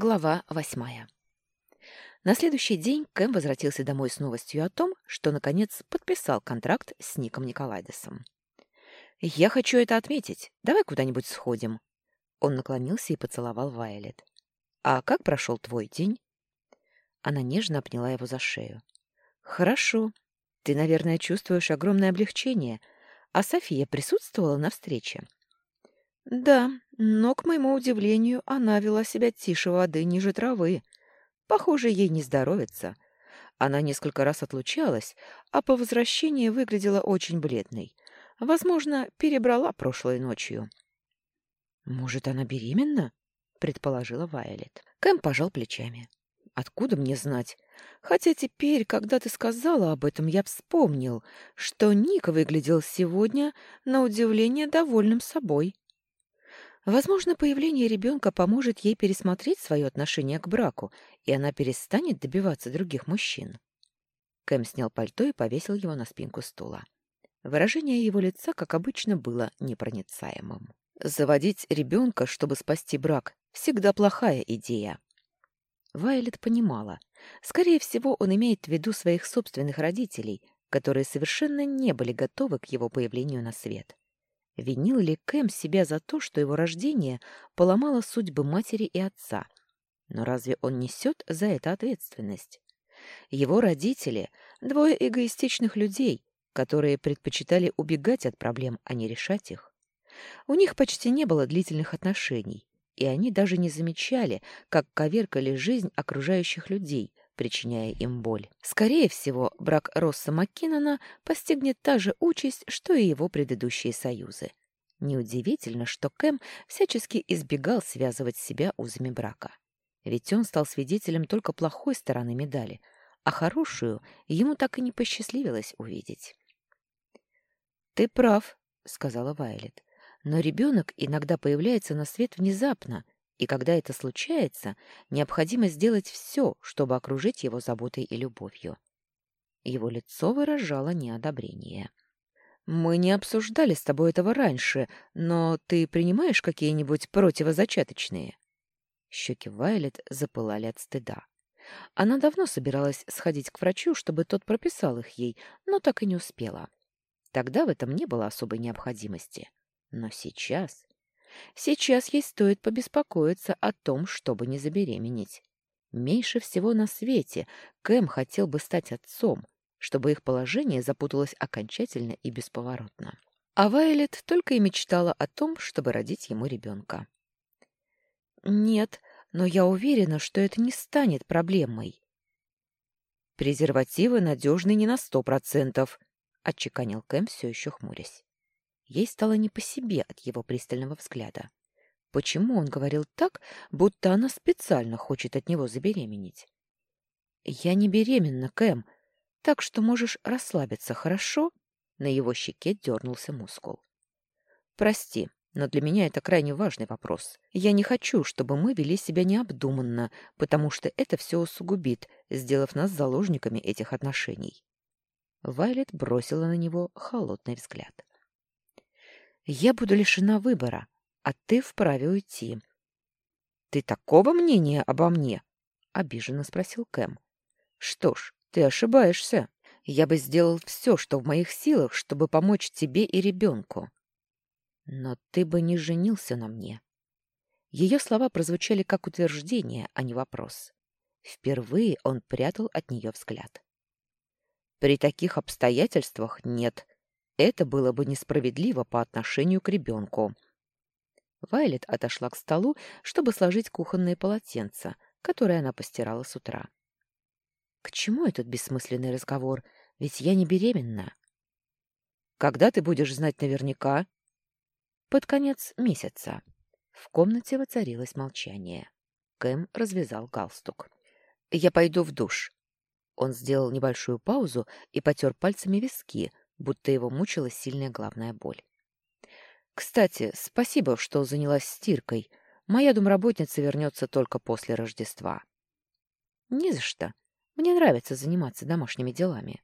Глава восьмая. На следующий день Кэм возвратился домой с новостью о том, что, наконец, подписал контракт с Ником Николайдесом. «Я хочу это отметить. Давай куда-нибудь сходим». Он наклонился и поцеловал Вайолет. «А как прошел твой день?» Она нежно обняла его за шею. «Хорошо. Ты, наверное, чувствуешь огромное облегчение. А София присутствовала на встрече?» Да, но, к моему удивлению, она вела себя тише воды, ниже травы. Похоже, ей не здоровится. Она несколько раз отлучалась, а по возвращении выглядела очень бледной. Возможно, перебрала прошлой ночью. «Может, она беременна?» — предположила Вайолет. Кэм пожал плечами. «Откуда мне знать? Хотя теперь, когда ты сказала об этом, я вспомнил, что Ник выглядел сегодня, на удивление, довольным собой». Возможно, появление ребенка поможет ей пересмотреть свое отношение к браку, и она перестанет добиваться других мужчин. Кэм снял пальто и повесил его на спинку стула. Выражение его лица, как обычно, было непроницаемым. Заводить ребенка, чтобы спасти брак, всегда плохая идея. Вайлет понимала. Скорее всего, он имеет в виду своих собственных родителей, которые совершенно не были готовы к его появлению на свет. Винил ли Кэм себя за то, что его рождение поломало судьбы матери и отца? Но разве он несет за это ответственность? Его родители — двое эгоистичных людей, которые предпочитали убегать от проблем, а не решать их. У них почти не было длительных отношений, и они даже не замечали, как коверкали жизнь окружающих людей, причиняя им боль. Скорее всего, брак Росса Маккинона постигнет та же участь, что и его предыдущие союзы. Неудивительно, что Кэм всячески избегал связывать себя узами брака. Ведь он стал свидетелем только плохой стороны медали, а хорошую ему так и не посчастливилось увидеть. «Ты прав», — сказала Вайлет, — «но ребенок иногда появляется на свет внезапно, и когда это случается, необходимо сделать все, чтобы окружить его заботой и любовью. Его лицо выражало неодобрение. «Мы не обсуждали с тобой этого раньше, но ты принимаешь какие-нибудь противозачаточные?» Щеки Вайлет запылали от стыда. Она давно собиралась сходить к врачу, чтобы тот прописал их ей, но так и не успела. Тогда в этом не было особой необходимости. Но сейчас... Сейчас ей стоит побеспокоиться о том, чтобы не забеременеть. Меньше всего на свете Кэм хотел бы стать отцом, чтобы их положение запуталось окончательно и бесповоротно. А Вайлет только и мечтала о том, чтобы родить ему ребенка. «Нет, но я уверена, что это не станет проблемой». «Презервативы надежны не на сто процентов», — отчеканил Кэм, все еще хмурясь. Ей стало не по себе от его пристального взгляда. Почему он говорил так, будто она специально хочет от него забеременеть? «Я не беременна, Кэм, так что можешь расслабиться, хорошо?» На его щеке дернулся мускул. «Прости, но для меня это крайне важный вопрос. Я не хочу, чтобы мы вели себя необдуманно, потому что это все усугубит, сделав нас заложниками этих отношений». Вайлет бросила на него холодный взгляд. Я буду лишена выбора, а ты вправе уйти. — Ты такого мнения обо мне? — обиженно спросил Кэм. — Что ж, ты ошибаешься. Я бы сделал все, что в моих силах, чтобы помочь тебе и ребенку. Но ты бы не женился на мне. Ее слова прозвучали как утверждение, а не вопрос. Впервые он прятал от нее взгляд. При таких обстоятельствах нет, это было бы несправедливо по отношению к ребенку. Вайлет отошла к столу, чтобы сложить кухонные полотенца, которые она постирала с утра. «К чему этот бессмысленный разговор? Ведь я не беременна». «Когда ты будешь знать наверняка?» «Под конец месяца». В комнате воцарилось молчание. Кэм развязал галстук. «Я пойду в душ». Он сделал небольшую паузу и потер пальцами виски, будто его мучила сильная главная боль. «Кстати, спасибо, что занялась стиркой. Моя домработница вернется только после Рождества». «Не за что. Мне нравится заниматься домашними делами».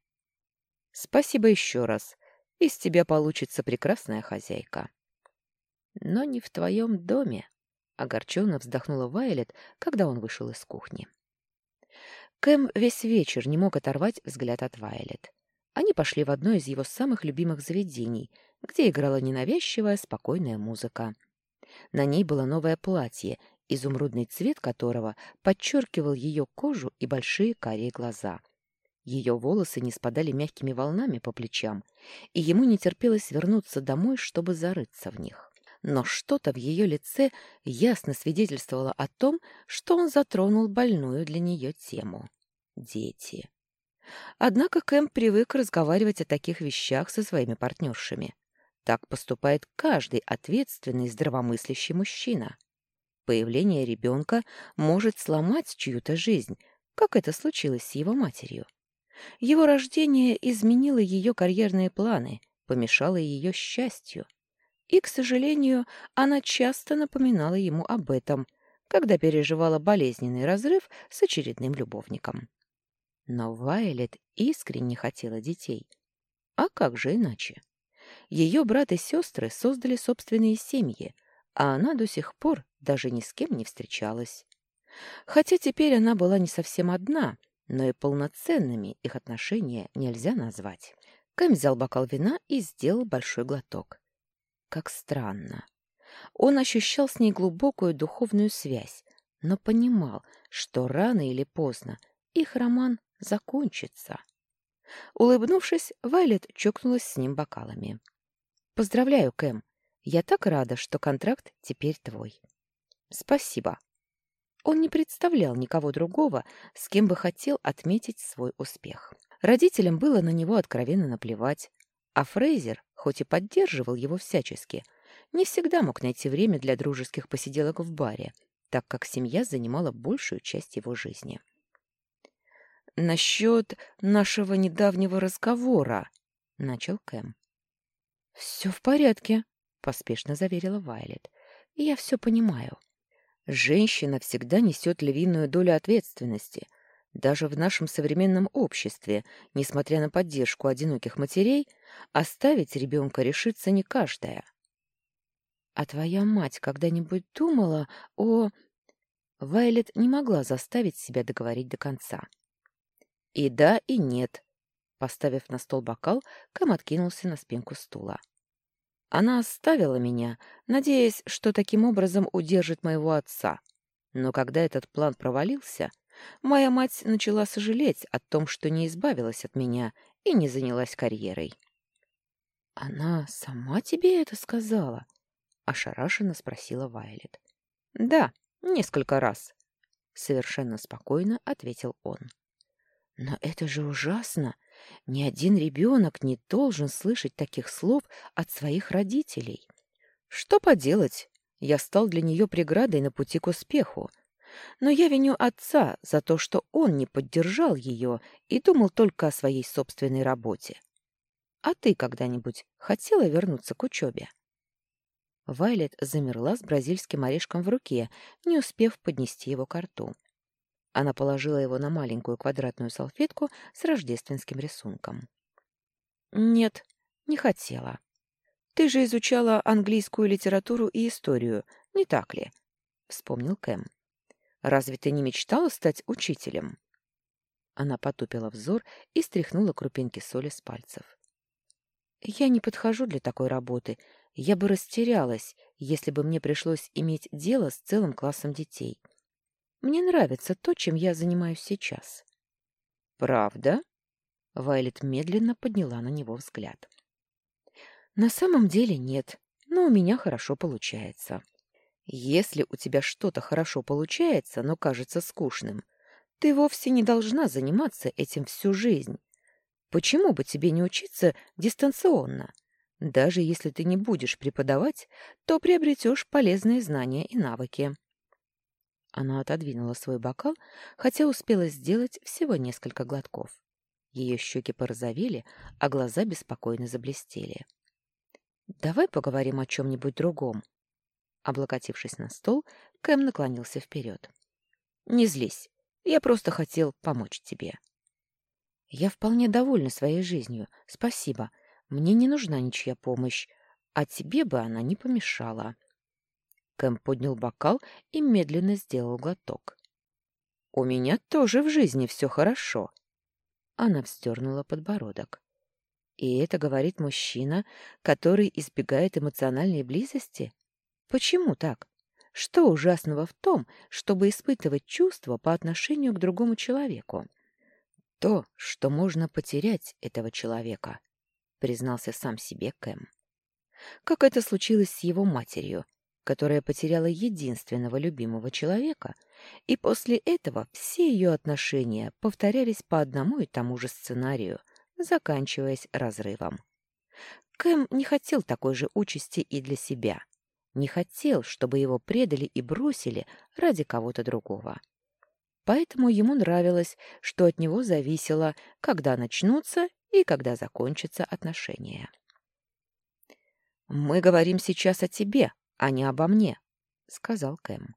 «Спасибо еще раз. Из тебя получится прекрасная хозяйка». «Но не в твоем доме». — огорченно вздохнула Вайлет, когда он вышел из кухни. Кэм весь вечер не мог оторвать взгляд от Вайлет. Они пошли в одно из его самых любимых заведений, где играла ненавязчивая, спокойная музыка. На ней было новое платье, изумрудный цвет которого подчеркивал ее кожу и большие карие глаза. Ее волосы не спадали мягкими волнами по плечам, и ему не терпелось вернуться домой, чтобы зарыться в них. Но что-то в ее лице ясно свидетельствовало о том, что он затронул больную для нее тему — дети. Однако Кэм привык разговаривать о таких вещах со своими партнершами. Так поступает каждый ответственный здравомыслящий мужчина. Появление ребенка может сломать чью-то жизнь, как это случилось с его матерью. Его рождение изменило ее карьерные планы, помешало ее счастью. И, к сожалению, она часто напоминала ему об этом, когда переживала болезненный разрыв с очередным любовником. Но Вайлет искренне хотела детей. А как же иначе? Ее брат и сестры создали собственные семьи, а она до сих пор даже ни с кем не встречалась. Хотя теперь она была не совсем одна, но и полноценными их отношения нельзя назвать. Кэм взял бокал вина и сделал большой глоток. Как странно. Он ощущал с ней глубокую духовную связь, но понимал, что рано или поздно их роман закончится. Улыбнувшись, Вайлет чокнулась с ним бокалами. «Поздравляю, Кэм. Я так рада, что контракт теперь твой». «Спасибо». Он не представлял никого другого, с кем бы хотел отметить свой успех. Родителям было на него откровенно наплевать, а Фрейзер, хоть и поддерживал его всячески, не всегда мог найти время для дружеских посиделок в баре, так как семья занимала большую часть его жизни насчет нашего недавнего разговора», — начал Кэм. «Все в порядке», — поспешно заверила Вайлет. «Я все понимаю. Женщина всегда несет львиную долю ответственности. Даже в нашем современном обществе, несмотря на поддержку одиноких матерей, оставить ребенка решится не каждая». «А твоя мать когда-нибудь думала о...» Вайлет не могла заставить себя договорить до конца. И да, и нет. Поставив на стол бокал, Кэм откинулся на спинку стула. Она оставила меня, надеясь, что таким образом удержит моего отца. Но когда этот план провалился, моя мать начала сожалеть о том, что не избавилась от меня и не занялась карьерой. «Она сама тебе это сказала?» — ошарашенно спросила Вайлет. «Да, несколько раз», — совершенно спокойно ответил он. Но это же ужасно. Ни один ребенок не должен слышать таких слов от своих родителей. Что поделать? Я стал для нее преградой на пути к успеху. Но я виню отца за то, что он не поддержал ее и думал только о своей собственной работе. А ты когда-нибудь хотела вернуться к учебе? Вайлет замерла с бразильским орешком в руке, не успев поднести его к рту. Она положила его на маленькую квадратную салфетку с рождественским рисунком. «Нет, не хотела. Ты же изучала английскую литературу и историю, не так ли?» — вспомнил Кэм. «Разве ты не мечтала стать учителем?» Она потупила взор и стряхнула крупинки соли с пальцев. «Я не подхожу для такой работы. Я бы растерялась, если бы мне пришлось иметь дело с целым классом детей. Мне нравится то, чем я занимаюсь сейчас. Правда? Вайлет медленно подняла на него взгляд. На самом деле нет, но у меня хорошо получается. Если у тебя что-то хорошо получается, но кажется скучным, ты вовсе не должна заниматься этим всю жизнь. Почему бы тебе не учиться дистанционно? Даже если ты не будешь преподавать, то приобретешь полезные знания и навыки. Она отодвинула свой бокал, хотя успела сделать всего несколько глотков. Ее щеки порозовели, а глаза беспокойно заблестели. «Давай поговорим о чем-нибудь другом». Облокотившись на стол, Кэм наклонился вперед. «Не злись. Я просто хотел помочь тебе». «Я вполне довольна своей жизнью. Спасибо. Мне не нужна ничья помощь, а тебе бы она не помешала». Кэм поднял бокал и медленно сделал глоток. «У меня тоже в жизни все хорошо». Она вздернула подбородок. И это говорит мужчина, который избегает эмоциональной близости? Почему так? Что ужасного в том, чтобы испытывать чувства по отношению к другому человеку? То, что можно потерять этого человека, признался сам себе Кэм. Как это случилось с его матерью, которая потеряла единственного любимого человека, и после этого все ее отношения повторялись по одному и тому же сценарию, заканчиваясь разрывом. Кэм не хотел такой же участи и для себя. Не хотел, чтобы его предали и бросили ради кого-то другого. Поэтому ему нравилось, что от него зависело, когда начнутся и когда закончатся отношения. «Мы говорим сейчас о тебе, а не обо мне», — сказал Кэм.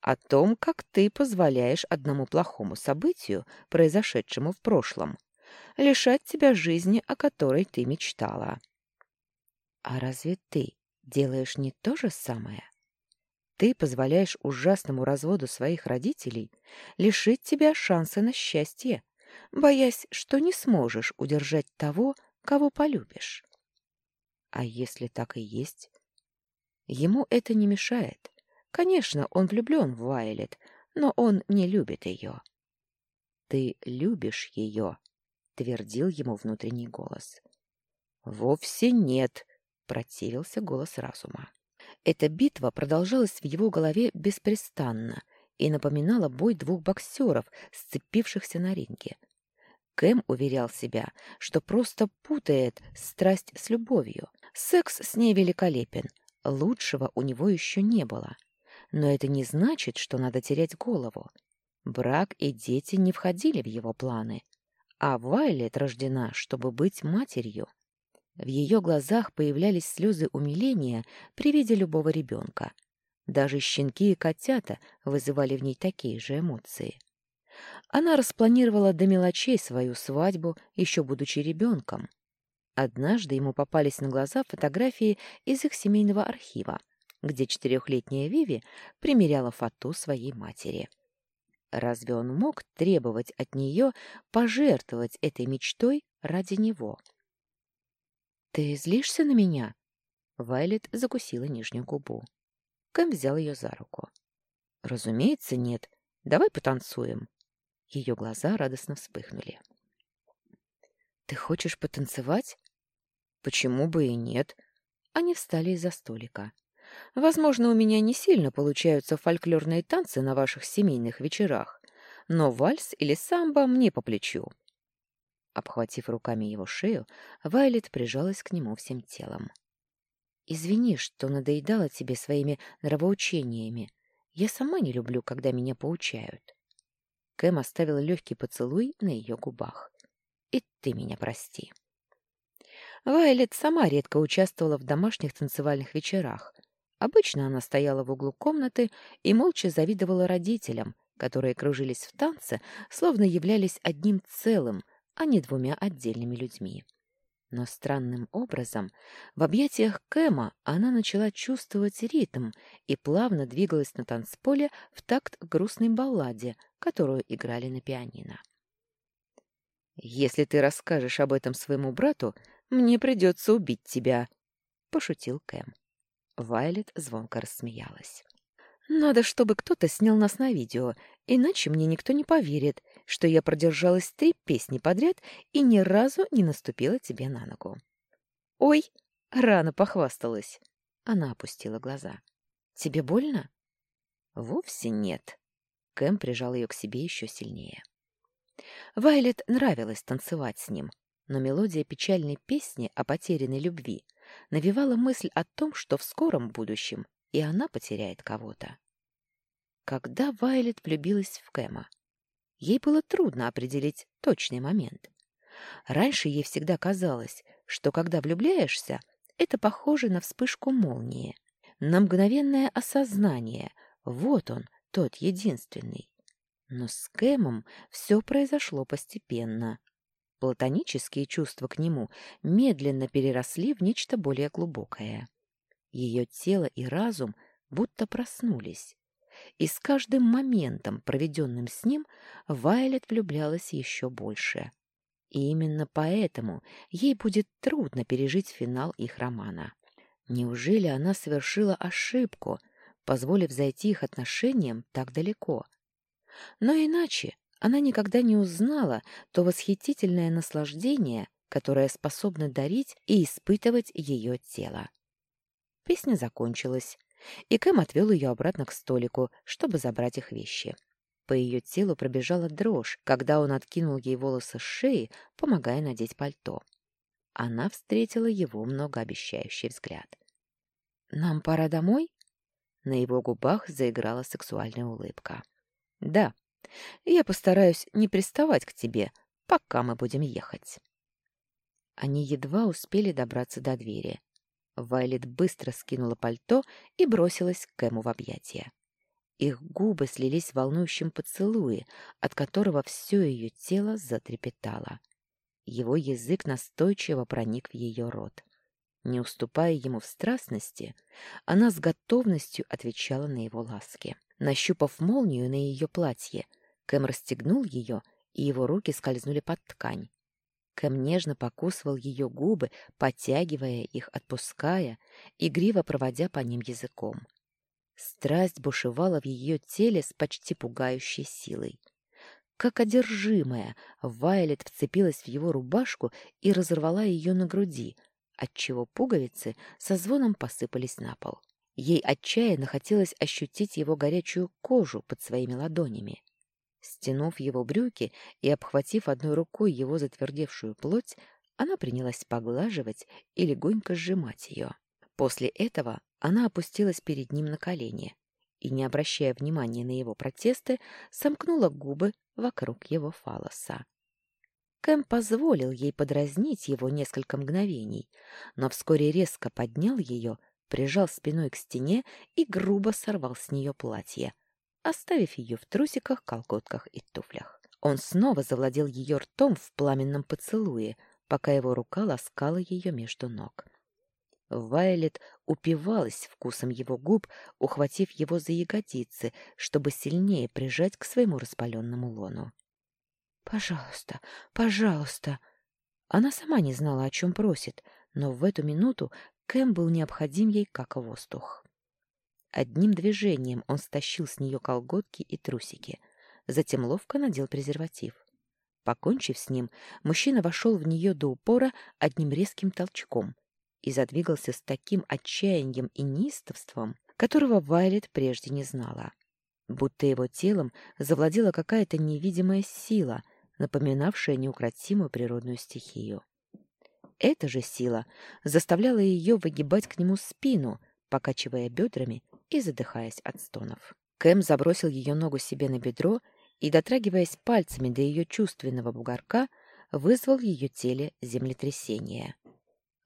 «О том, как ты позволяешь одному плохому событию, произошедшему в прошлом, лишать тебя жизни, о которой ты мечтала». «А разве ты делаешь не то же самое? Ты позволяешь ужасному разводу своих родителей лишить тебя шанса на счастье, боясь, что не сможешь удержать того, кого полюбишь. А если так и есть? Ему это не мешает. Конечно, он влюблен в Вайлет, но он не любит ее. «Ты любишь ее», — твердил ему внутренний голос. «Вовсе нет», — противился голос разума. Эта битва продолжалась в его голове беспрестанно и напоминала бой двух боксеров, сцепившихся на ринге. Кэм уверял себя, что просто путает страсть с любовью. Секс с ней великолепен, лучшего у него еще не было. Но это не значит, что надо терять голову. Брак и дети не входили в его планы, а Вайлет рождена, чтобы быть матерью. В ее глазах появлялись слезы умиления при виде любого ребенка. Даже щенки и котята вызывали в ней такие же эмоции. Она распланировала до мелочей свою свадьбу, еще будучи ребенком. Однажды ему попались на глаза фотографии из их семейного архива, где четырехлетняя Виви примеряла фату своей матери. Разве он мог требовать от нее пожертвовать этой мечтой ради него? «Ты злишься на меня?» Вайлет закусила нижнюю губу. Кэм взял ее за руку. «Разумеется, нет. Давай потанцуем». Ее глаза радостно вспыхнули. «Ты хочешь потанцевать?» «Почему бы и нет?» Они встали из-за столика. «Возможно, у меня не сильно получаются фольклорные танцы на ваших семейных вечерах, но вальс или самбо мне по плечу. Обхватив руками его шею, Вайлет прижалась к нему всем телом. «Извини, что надоедала тебе своими нравоучениями. Я сама не люблю, когда меня поучают». Кэм оставила легкий поцелуй на ее губах. «И ты меня прости». Вайлет сама редко участвовала в домашних танцевальных вечерах. Обычно она стояла в углу комнаты и молча завидовала родителям, которые кружились в танце, словно являлись одним целым, а не двумя отдельными людьми. Но странным образом в объятиях Кэма она начала чувствовать ритм и плавно двигалась на танцполе в такт грустной балладе, которую играли на пианино. «Если ты расскажешь об этом своему брату, мне придется убить тебя», — пошутил Кэм. Вайлет звонко рассмеялась. «Надо, чтобы кто-то снял нас на видео, иначе мне никто не поверит, что я продержалась три песни подряд и ни разу не наступила тебе на ногу. «Ой!» — рано похвасталась. Она опустила глаза. «Тебе больно?» «Вовсе нет». Кэм прижал ее к себе еще сильнее. Вайлет нравилось танцевать с ним, но мелодия печальной песни о потерянной любви навевала мысль о том, что в скором будущем и она потеряет кого-то. Когда Вайлет влюбилась в Кэма? Ей было трудно определить точный момент. Раньше ей всегда казалось, что когда влюбляешься, это похоже на вспышку молнии, на мгновенное осознание «вот он, тот единственный». Но с Кэмом все произошло постепенно. Платонические чувства к нему медленно переросли в нечто более глубокое. Ее тело и разум будто проснулись. И с каждым моментом, проведенным с ним, Вайлет влюблялась еще больше. И именно поэтому ей будет трудно пережить финал их романа. Неужели она совершила ошибку, позволив зайти их отношениям так далеко? Но иначе она никогда не узнала то восхитительное наслаждение, которое способно дарить и испытывать ее тело. Песня закончилась, и Кэм отвел ее обратно к столику, чтобы забрать их вещи. По ее телу пробежала дрожь, когда он откинул ей волосы с шеи, помогая надеть пальто. Она встретила его многообещающий взгляд. «Нам пора домой?» На его губах заиграла сексуальная улыбка. «Да, я постараюсь не приставать к тебе, пока мы будем ехать». Они едва успели добраться до двери. Вайлет быстро скинула пальто и бросилась к Кэму в объятия. Их губы слились в волнующем поцелуе, от которого все ее тело затрепетало. Его язык настойчиво проник в ее рот. Не уступая ему в страстности, она с готовностью отвечала на его ласки. Нащупав молнию на ее платье, Кэм расстегнул ее, и его руки скользнули под ткань. Кэм нежно покусывал ее губы, подтягивая их, отпуская, игриво проводя по ним языком. Страсть бушевала в ее теле с почти пугающей силой. Как одержимая, Вайлет вцепилась в его рубашку и разорвала ее на груди, отчего пуговицы со звоном посыпались на пол. Ей отчаянно хотелось ощутить его горячую кожу под своими ладонями. Стянув его брюки и обхватив одной рукой его затвердевшую плоть, она принялась поглаживать и легонько сжимать ее. После этого она опустилась перед ним на колени и, не обращая внимания на его протесты, сомкнула губы вокруг его фалоса. Кэм позволил ей подразнить его несколько мгновений, но вскоре резко поднял ее, прижал спиной к стене и грубо сорвал с нее платье, оставив ее в трусиках, колготках и туфлях. Он снова завладел ее ртом в пламенном поцелуе, пока его рука ласкала ее между ног. Вайлет упивалась вкусом его губ, ухватив его за ягодицы, чтобы сильнее прижать к своему распаленному лону. «Пожалуйста, пожалуйста!» Она сама не знала, о чем просит, но в эту минуту Кэм был необходим ей как воздух. Одним движением он стащил с нее колготки и трусики, затем ловко надел презерватив. Покончив с ним, мужчина вошел в нее до упора одним резким толчком и задвигался с таким отчаянием и неистовством, которого Вайлет прежде не знала. Будто его телом завладела какая-то невидимая сила, напоминавшая неукротимую природную стихию. Эта же сила заставляла ее выгибать к нему спину, покачивая бедрами и задыхаясь от стонов. Кэм забросил ее ногу себе на бедро и, дотрагиваясь пальцами до ее чувственного бугорка, вызвал в ее теле землетрясение.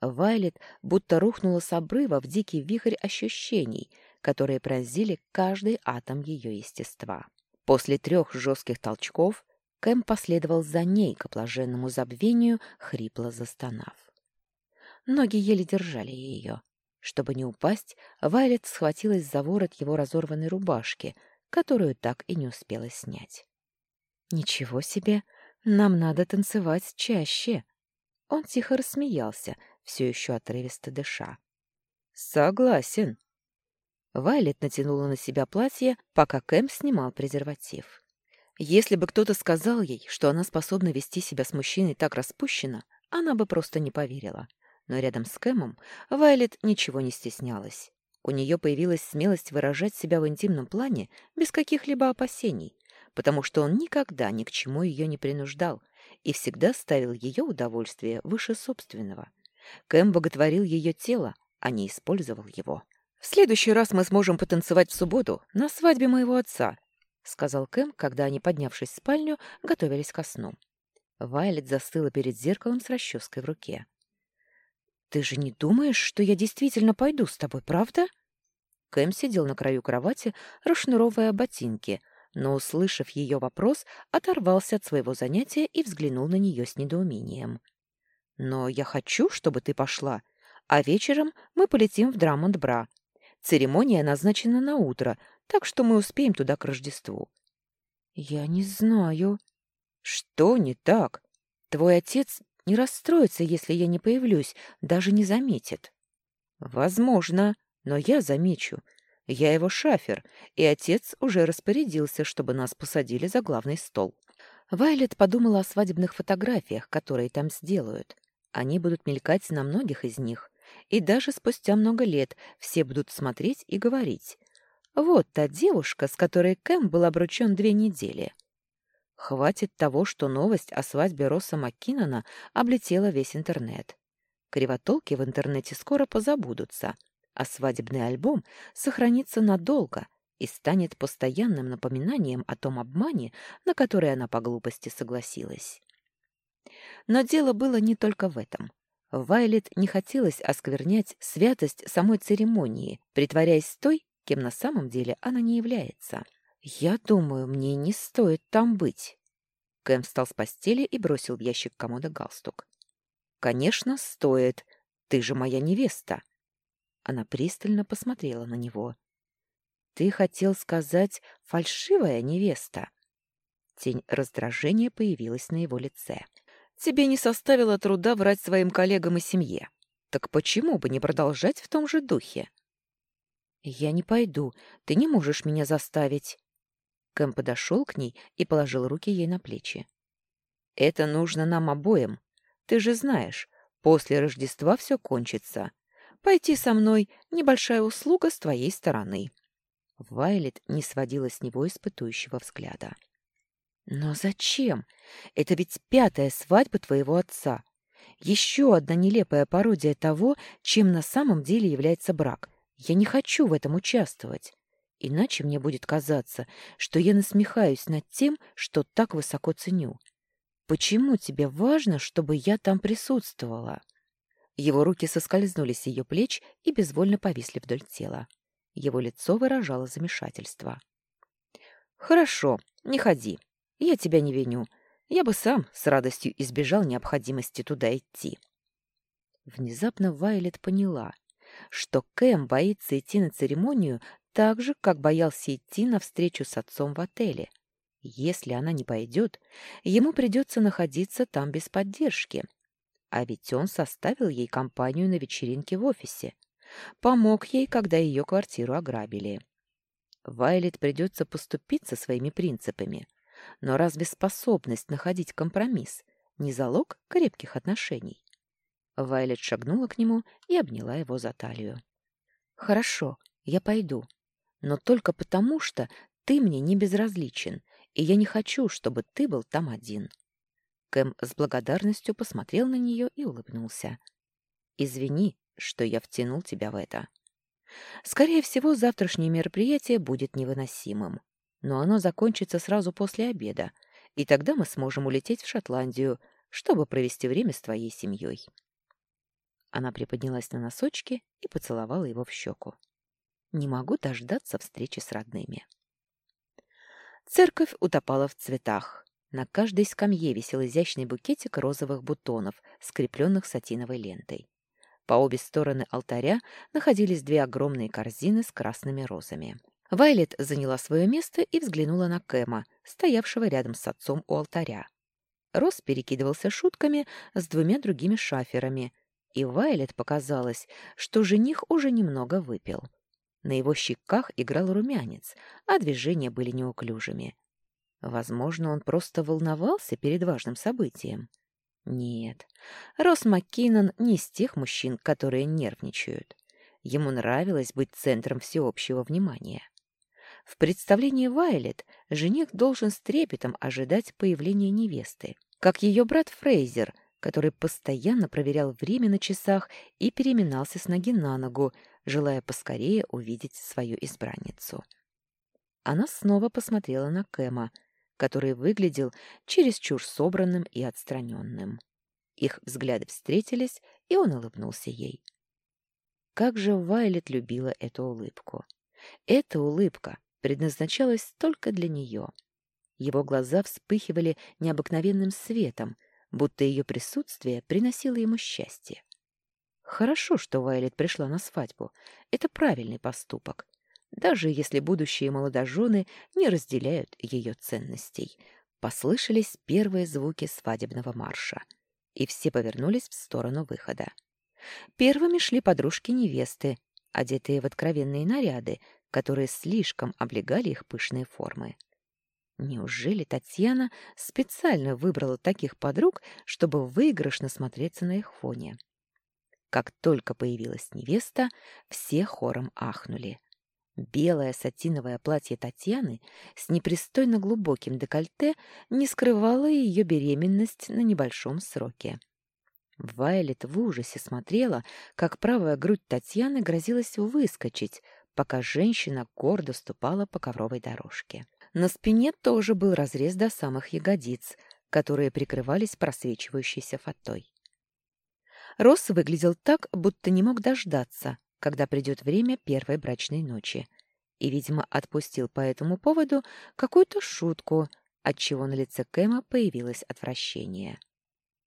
Вайлет будто рухнула с обрыва в дикий вихрь ощущений, которые пронзили каждый атом ее естества. После трех жестких толчков Кэм последовал за ней к блаженному забвению, хрипло застонав. Ноги еле держали ее. Чтобы не упасть, Вайлет схватилась за ворот его разорванной рубашки, которую так и не успела снять. «Ничего себе! Нам надо танцевать чаще!» Он тихо рассмеялся, все еще отрывисто дыша. «Согласен!» Вайлет натянула на себя платье, пока Кэм снимал презерватив. Если бы кто-то сказал ей, что она способна вести себя с мужчиной так распущенно, она бы просто не поверила но рядом с Кэмом Вайлет ничего не стеснялась. У нее появилась смелость выражать себя в интимном плане без каких-либо опасений, потому что он никогда ни к чему ее не принуждал и всегда ставил ее удовольствие выше собственного. Кэм боготворил ее тело, а не использовал его. «В следующий раз мы сможем потанцевать в субботу на свадьбе моего отца», — сказал Кэм, когда они, поднявшись в спальню, готовились ко сну. Вайлет застыла перед зеркалом с расческой в руке. «Ты же не думаешь, что я действительно пойду с тобой, правда?» Кэм сидел на краю кровати, расшнуровывая ботинки, но, услышав ее вопрос, оторвался от своего занятия и взглянул на нее с недоумением. «Но я хочу, чтобы ты пошла, а вечером мы полетим в Драмонд-Бра. Церемония назначена на утро, так что мы успеем туда к Рождеству». «Я не знаю». «Что не так? Твой отец не расстроится, если я не появлюсь, даже не заметит». «Возможно, но я замечу. Я его шафер, и отец уже распорядился, чтобы нас посадили за главный стол». Вайлет подумала о свадебных фотографиях, которые там сделают. Они будут мелькать на многих из них, и даже спустя много лет все будут смотреть и говорить. Вот та девушка, с которой Кэм был обручен две недели. Хватит того, что новость о свадьбе Росса Маккинона облетела весь интернет. Кривотолки в интернете скоро позабудутся, а свадебный альбом сохранится надолго и станет постоянным напоминанием о том обмане, на который она по глупости согласилась. Но дело было не только в этом. Вайлет не хотелось осквернять святость самой церемонии, притворяясь той, кем на самом деле она не является. «Я думаю, мне не стоит там быть». Кэм встал с постели и бросил в ящик комода галстук. «Конечно, стоит. Ты же моя невеста». Она пристально посмотрела на него. «Ты хотел сказать фальшивая невеста?» Тень раздражения появилась на его лице. «Тебе не составило труда врать своим коллегам и семье. Так почему бы не продолжать в том же духе?» «Я не пойду. Ты не можешь меня заставить». Кэм подошел к ней и положил руки ей на плечи. «Это нужно нам обоим. Ты же знаешь, после Рождества все кончится. Пойти со мной — небольшая услуга с твоей стороны». Вайлет не сводила с него испытующего взгляда. «Но зачем? Это ведь пятая свадьба твоего отца. Еще одна нелепая пародия того, чем на самом деле является брак. Я не хочу в этом участвовать. Иначе мне будет казаться, что я насмехаюсь над тем, что так высоко ценю. Почему тебе важно, чтобы я там присутствовала?» Его руки соскользнули с ее плеч и безвольно повисли вдоль тела. Его лицо выражало замешательство. «Хорошо, не ходи. Я тебя не виню. Я бы сам с радостью избежал необходимости туда идти». Внезапно Вайлет поняла, что Кэм боится идти на церемонию так же, как боялся идти на встречу с отцом в отеле. Если она не пойдет, ему придется находиться там без поддержки. А ведь он составил ей компанию на вечеринке в офисе. Помог ей, когда ее квартиру ограбили. Вайлет придется поступиться своими принципами. Но разве способность находить компромисс не залог крепких отношений? Вайлет шагнула к нему и обняла его за талию. «Хорошо, я пойду. Но только потому, что ты мне не безразличен, и я не хочу, чтобы ты был там один». Кэм с благодарностью посмотрел на нее и улыбнулся. «Извини, что я втянул тебя в это. Скорее всего, завтрашнее мероприятие будет невыносимым, но оно закончится сразу после обеда, и тогда мы сможем улететь в Шотландию, чтобы провести время с твоей семьей». Она приподнялась на носочки и поцеловала его в щеку. «Не могу дождаться встречи с родными». Церковь утопала в цветах. На каждой скамье висел изящный букетик розовых бутонов, скрепленных сатиновой лентой. По обе стороны алтаря находились две огромные корзины с красными розами. Вайлет заняла свое место и взглянула на Кэма, стоявшего рядом с отцом у алтаря. Рос перекидывался шутками с двумя другими шаферами, и Вайлет показалось, что жених уже немного выпил. На его щеках играл румянец, а движения были неуклюжими. Возможно, он просто волновался перед важным событием. Нет, Рос Маккинон не из тех мужчин, которые нервничают. Ему нравилось быть центром всеобщего внимания. В представлении Вайлет жених должен с трепетом ожидать появления невесты, как ее брат Фрейзер, который постоянно проверял время на часах и переминался с ноги на ногу, желая поскорее увидеть свою избранницу. Она снова посмотрела на Кэма — который выглядел чересчур собранным и отстраненным. Их взгляды встретились, и он улыбнулся ей. Как же Вайлет любила эту улыбку! Эта улыбка предназначалась только для нее. Его глаза вспыхивали необыкновенным светом, будто ее присутствие приносило ему счастье. Хорошо, что Вайлет пришла на свадьбу. Это правильный поступок, даже если будущие молодожены не разделяют ее ценностей. Послышались первые звуки свадебного марша, и все повернулись в сторону выхода. Первыми шли подружки невесты, одетые в откровенные наряды, которые слишком облегали их пышные формы. Неужели Татьяна специально выбрала таких подруг, чтобы выигрышно смотреться на их фоне? Как только появилась невеста, все хором ахнули. Белое сатиновое платье Татьяны с непристойно глубоким декольте не скрывало ее беременность на небольшом сроке. Вайлет в ужасе смотрела, как правая грудь Татьяны грозилась выскочить, пока женщина гордо ступала по ковровой дорожке. На спине тоже был разрез до самых ягодиц, которые прикрывались просвечивающейся фатой. Росс выглядел так, будто не мог дождаться, когда придет время первой брачной ночи, и, видимо, отпустил по этому поводу какую-то шутку, отчего на лице Кэма появилось отвращение.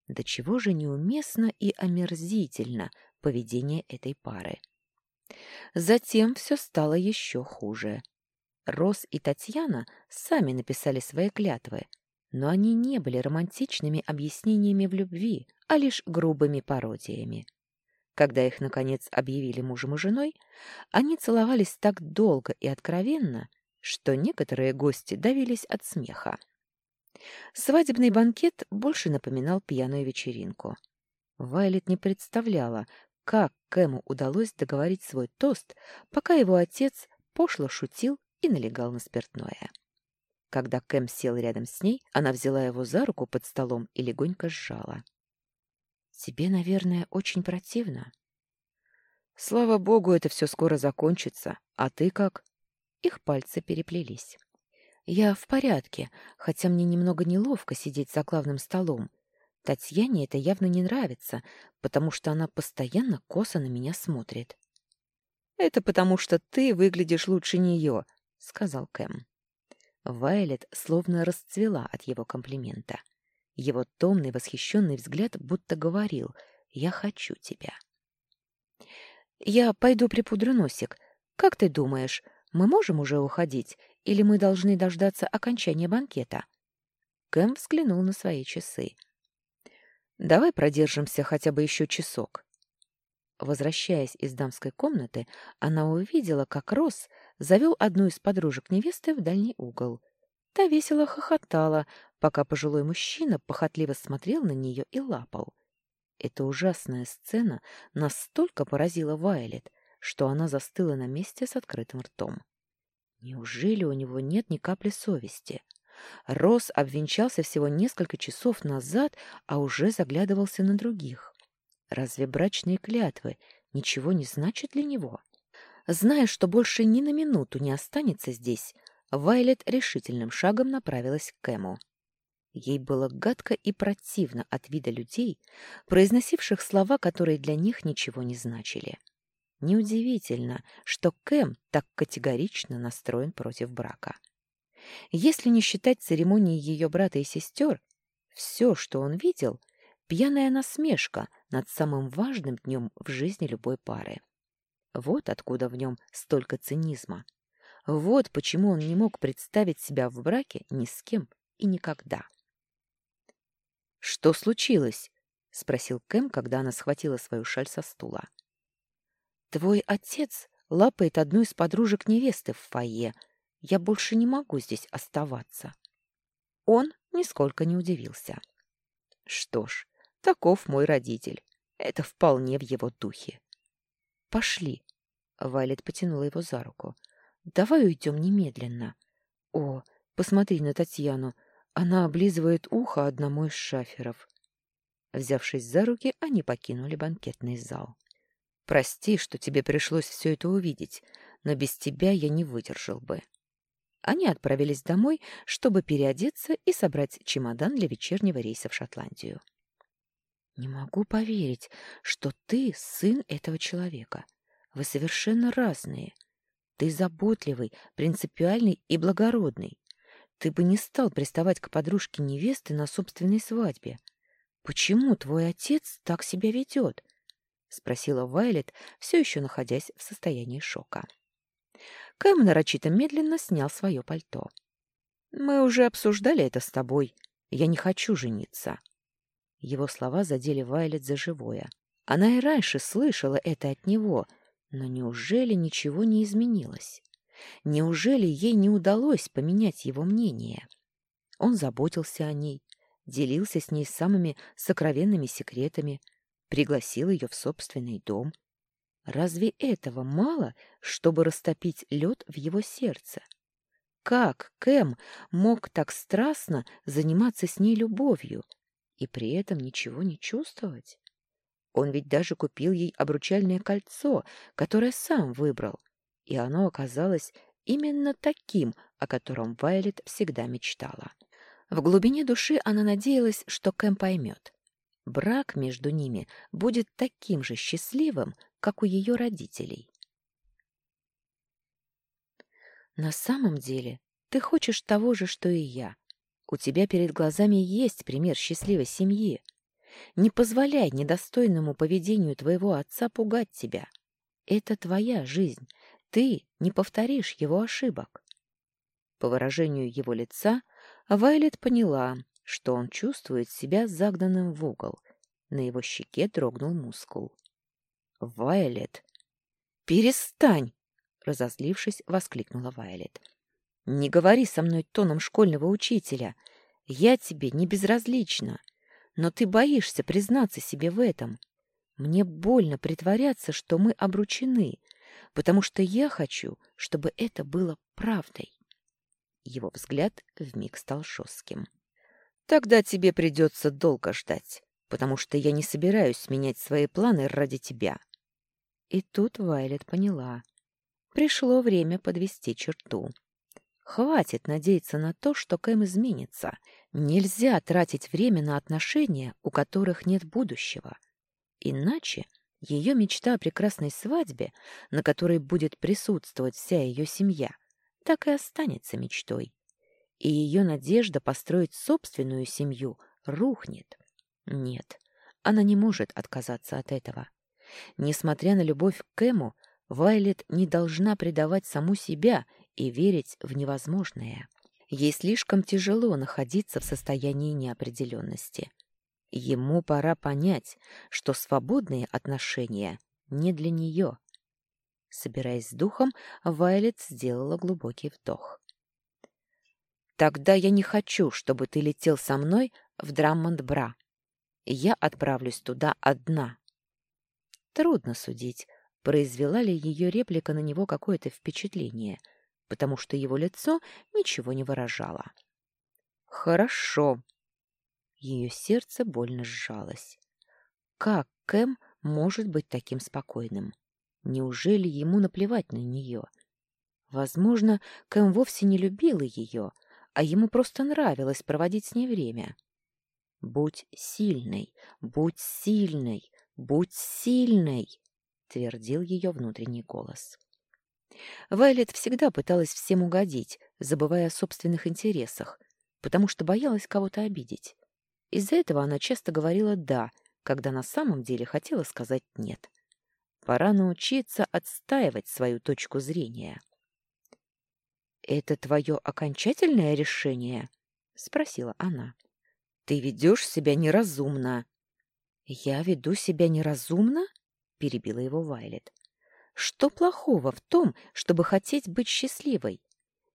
До чего же неуместно и омерзительно поведение этой пары. Затем все стало еще хуже. Рос и Татьяна сами написали свои клятвы, но они не были романтичными объяснениями в любви, а лишь грубыми пародиями. Когда их, наконец, объявили мужем и женой, они целовались так долго и откровенно, что некоторые гости давились от смеха. Свадебный банкет больше напоминал пьяную вечеринку. Вайлет не представляла, как Кэму удалось договорить свой тост, пока его отец пошло шутил и налегал на спиртное. Когда Кэм сел рядом с ней, она взяла его за руку под столом и легонько сжала. «Тебе, наверное, очень противно». «Слава богу, это все скоро закончится. А ты как?» Их пальцы переплелись. Я в порядке, хотя мне немного неловко сидеть за главным столом. Татьяне это явно не нравится, потому что она постоянно косо на меня смотрит. «Это потому что ты выглядишь лучше нее», — сказал Кэм. Вайлет словно расцвела от его комплимента. Его томный восхищенный взгляд будто говорил «Я хочу тебя». «Я пойду припудрю носик. Как ты думаешь, мы можем уже уходить, или мы должны дождаться окончания банкета?» Кэм взглянул на свои часы. «Давай продержимся хотя бы еще часок». Возвращаясь из дамской комнаты, она увидела, как Росс завел одну из подружек невесты в дальний угол. Та весело хохотала, пока пожилой мужчина похотливо смотрел на нее и лапал. Эта ужасная сцена настолько поразила Вайлет, что она застыла на месте с открытым ртом. Неужели у него нет ни капли совести? Росс обвенчался всего несколько часов назад, а уже заглядывался на других. Разве брачные клятвы ничего не значат для него? Зная, что больше ни на минуту не останется здесь, Вайлет решительным шагом направилась к Кэму. Ей было гадко и противно от вида людей, произносивших слова, которые для них ничего не значили. Неудивительно, что Кэм так категорично настроен против брака. Если не считать церемонии ее брата и сестер, все, что он видел, пьяная насмешка над самым важным днем в жизни любой пары. Вот откуда в нем столько цинизма. Вот почему он не мог представить себя в браке ни с кем и никогда. «Что случилось?» — спросил Кэм, когда она схватила свою шаль со стула. Твой отец лапает одну из подружек невесты в фойе. Я больше не могу здесь оставаться. Он нисколько не удивился. Что ж, таков мой родитель. Это вполне в его духе. Пошли. Вайлет потянула его за руку. Давай уйдем немедленно. О, посмотри на Татьяну. Она облизывает ухо одному из шаферов. Взявшись за руки, они покинули банкетный зал. Прости, что тебе пришлось все это увидеть, но без тебя я не выдержал бы. Они отправились домой, чтобы переодеться и собрать чемодан для вечернего рейса в Шотландию. «Не могу поверить, что ты сын этого человека. Вы совершенно разные. Ты заботливый, принципиальный и благородный. Ты бы не стал приставать к подружке невесты на собственной свадьбе. Почему твой отец так себя ведет? — спросила Вайлет, все еще находясь в состоянии шока. Кэм нарочито медленно снял свое пальто. «Мы уже обсуждали это с тобой. Я не хочу жениться». Его слова задели Вайлет за живое. Она и раньше слышала это от него, но неужели ничего не изменилось? Неужели ей не удалось поменять его мнение? Он заботился о ней, делился с ней самыми сокровенными секретами, пригласил ее в собственный дом. Разве этого мало, чтобы растопить лед в его сердце? Как Кэм мог так страстно заниматься с ней любовью и при этом ничего не чувствовать? Он ведь даже купил ей обручальное кольцо, которое сам выбрал, и оно оказалось именно таким, о котором Вайлет всегда мечтала. В глубине души она надеялась, что Кэм поймет. Брак между ними будет таким же счастливым, как у ее родителей. На самом деле ты хочешь того же, что и я. У тебя перед глазами есть пример счастливой семьи. Не позволяй недостойному поведению твоего отца пугать тебя. Это твоя жизнь. Ты не повторишь его ошибок. По выражению его лица Вайлет поняла, что он чувствует себя загнанным в угол. На его щеке дрогнул мускул. «Вайлет!» «Перестань!» — разозлившись, воскликнула Вайлет. «Не говори со мной тоном школьного учителя. Я тебе не безразлична но ты боишься признаться себе в этом. Мне больно притворяться, что мы обручены, потому что я хочу, чтобы это было правдой. Его взгляд вмиг стал жестким. Тогда тебе придется долго ждать, потому что я не собираюсь менять свои планы ради тебя. И тут Вайлет поняла. Пришло время подвести черту. Хватит надеяться на то, что Кэм изменится — Нельзя тратить время на отношения, у которых нет будущего. Иначе ее мечта о прекрасной свадьбе, на которой будет присутствовать вся ее семья, так и останется мечтой. И ее надежда построить собственную семью рухнет. Нет, она не может отказаться от этого. Несмотря на любовь к Эму, Вайлет не должна предавать саму себя и верить в невозможное. Ей слишком тяжело находиться в состоянии неопределенности. Ему пора понять, что свободные отношения не для нее. Собираясь с духом, Вайлет сделала глубокий вдох. «Тогда я не хочу, чтобы ты летел со мной в Драммонд-Бра. Я отправлюсь туда одна». Трудно судить, произвела ли ее реплика на него какое-то впечатление — потому что его лицо ничего не выражало. «Хорошо». Ее сердце больно сжалось. Как Кэм может быть таким спокойным? Неужели ему наплевать на нее? Возможно, Кэм вовсе не любила ее, а ему просто нравилось проводить с ней время. «Будь сильной, будь сильной, будь сильной!» — твердил ее внутренний голос. Вайлет всегда пыталась всем угодить, забывая о собственных интересах, потому что боялась кого-то обидеть. Из-за этого она часто говорила «да», когда на самом деле хотела сказать «нет». Пора научиться отстаивать свою точку зрения. «Это твое окончательное решение?» — спросила она. «Ты ведешь себя неразумно». «Я веду себя неразумно?» — перебила его Вайлет. Что плохого в том, чтобы хотеть быть счастливой?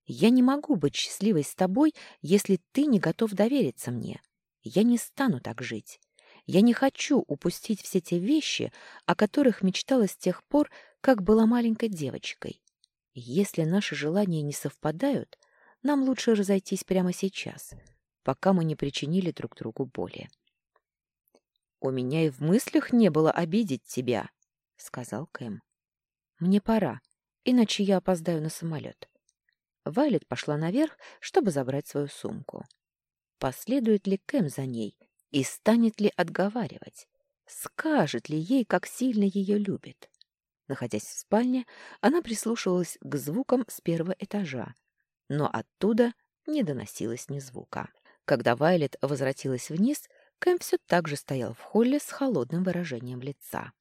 Я не могу быть счастливой с тобой, если ты не готов довериться мне. Я не стану так жить. Я не хочу упустить все те вещи, о которых мечтала с тех пор, как была маленькой девочкой. Если наши желания не совпадают, нам лучше разойтись прямо сейчас, пока мы не причинили друг другу боли. «У меня и в мыслях не было обидеть тебя», — сказал Кэм. Мне пора, иначе я опоздаю на самолет. Вайлет пошла наверх, чтобы забрать свою сумку. Последует ли Кэм за ней и станет ли отговаривать? Скажет ли ей, как сильно ее любит? Находясь в спальне, она прислушивалась к звукам с первого этажа, но оттуда не доносилось ни звука. Когда Вайлет возвратилась вниз, Кэм все так же стоял в холле с холодным выражением лица.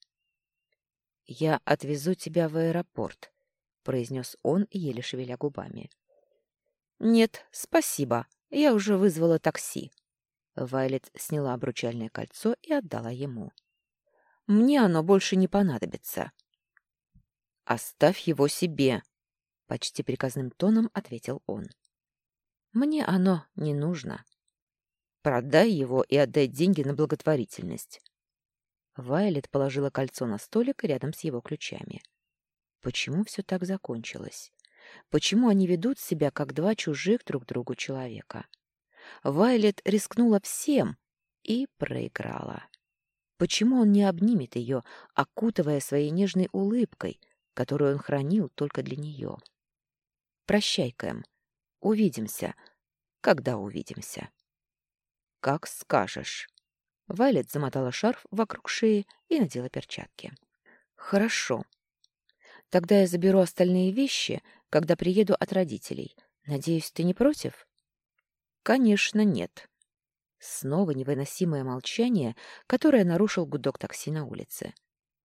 «Я отвезу тебя в аэропорт», — произнес он, еле шевеля губами. «Нет, спасибо. Я уже вызвала такси». Вайлет сняла обручальное кольцо и отдала ему. «Мне оно больше не понадобится». «Оставь его себе», — почти приказным тоном ответил он. «Мне оно не нужно. Продай его и отдай деньги на благотворительность». Вайлет положила кольцо на столик рядом с его ключами. Почему все так закончилось? Почему они ведут себя, как два чужих друг другу человека? Вайлет рискнула всем и проиграла. Почему он не обнимет ее, окутывая своей нежной улыбкой, которую он хранил только для нее? «Прощай, Кэм. Увидимся. Когда увидимся?» «Как скажешь». Вайлет замотала шарф вокруг шеи и надела перчатки. «Хорошо. Тогда я заберу остальные вещи, когда приеду от родителей. Надеюсь, ты не против?» «Конечно, нет». Снова невыносимое молчание, которое нарушил гудок такси на улице.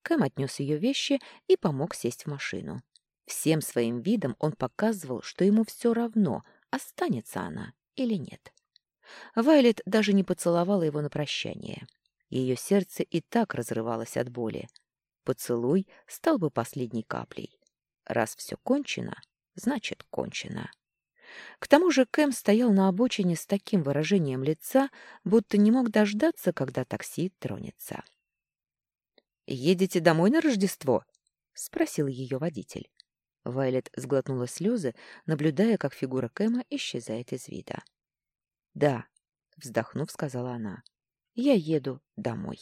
Кэм отнес ее вещи и помог сесть в машину. Всем своим видом он показывал, что ему все равно, останется она или нет. Вайлет даже не поцеловала его на прощание. Ее сердце и так разрывалось от боли. Поцелуй стал бы последней каплей. Раз все кончено, значит кончено. К тому же Кэм стоял на обочине с таким выражением лица, будто не мог дождаться, когда такси тронется. «Едете домой на Рождество?» — спросил ее водитель. Вайлет сглотнула слезы, наблюдая, как фигура Кэма исчезает из вида. «Да», — вздохнув, сказала она, — «я еду домой».